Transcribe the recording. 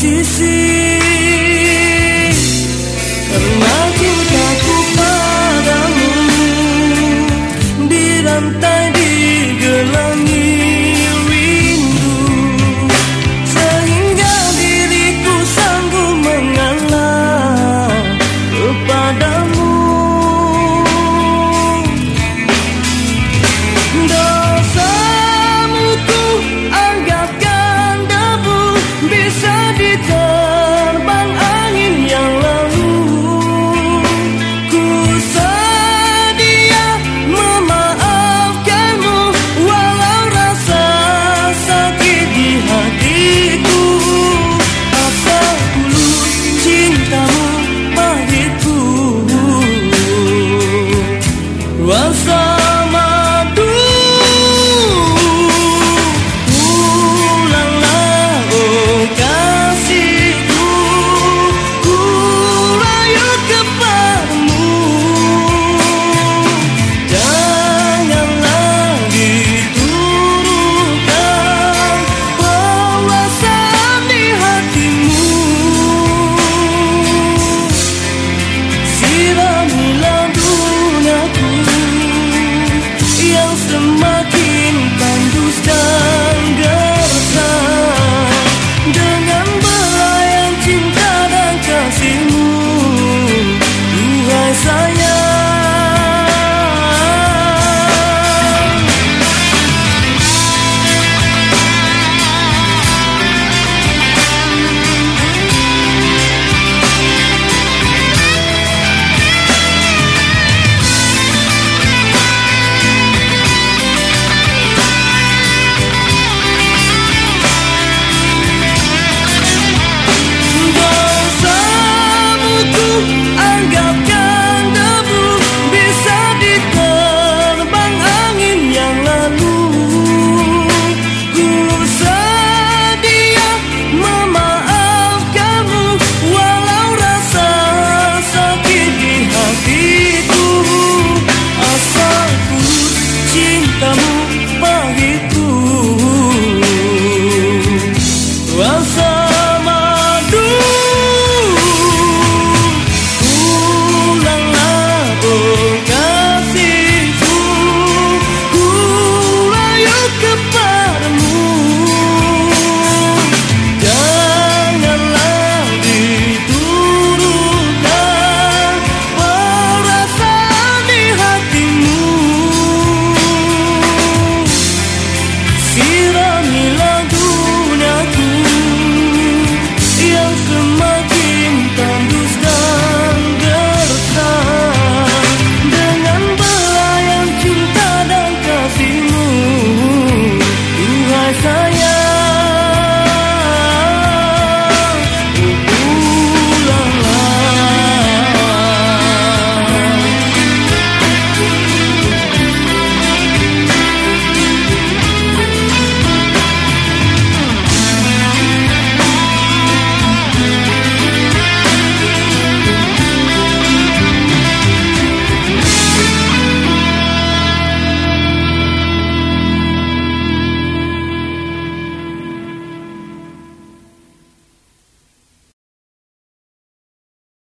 继续。working. Tamo